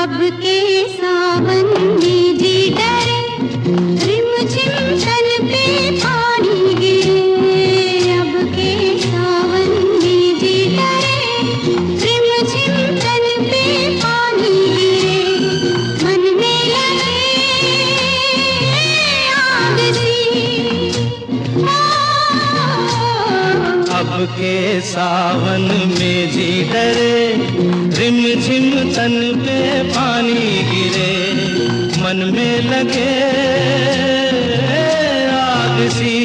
अब के सावन में के सावन में जी डरे। रिम झिम तन पे पानी गिरे। मन में लगे आग सी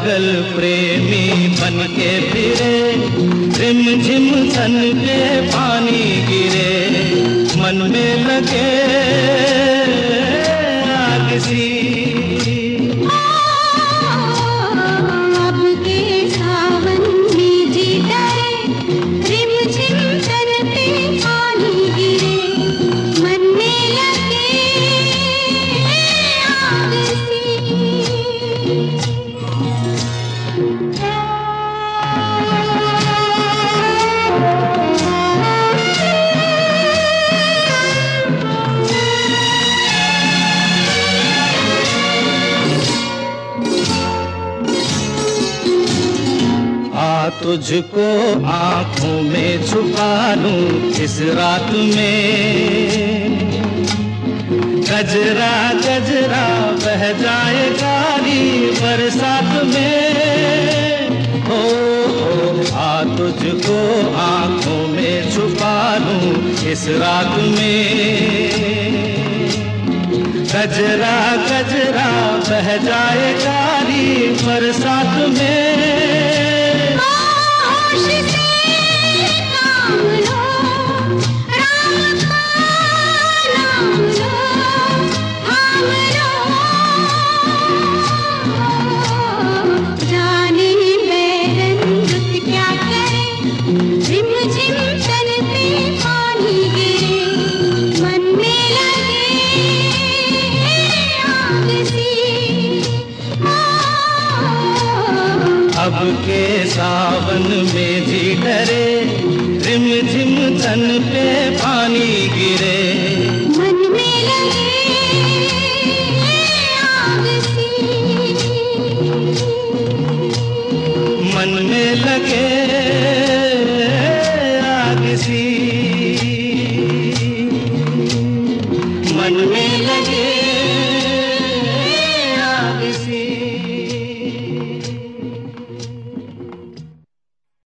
पागल प्रेमी बन के फिरे रिम झिम सन के पानी गिरे, मन में लगे आग सी। तुझको आँखों में छुपा लूँ इस रात में। गजरा गजरा, बह जाए गारी बरसात में। हो आ, तुझको आँखों में छुपा लूँ इस रात में। गजरा गजरा, बह जाए गारी बरसात में। Держись! के सावन में जी डरे रिम झिम तन पे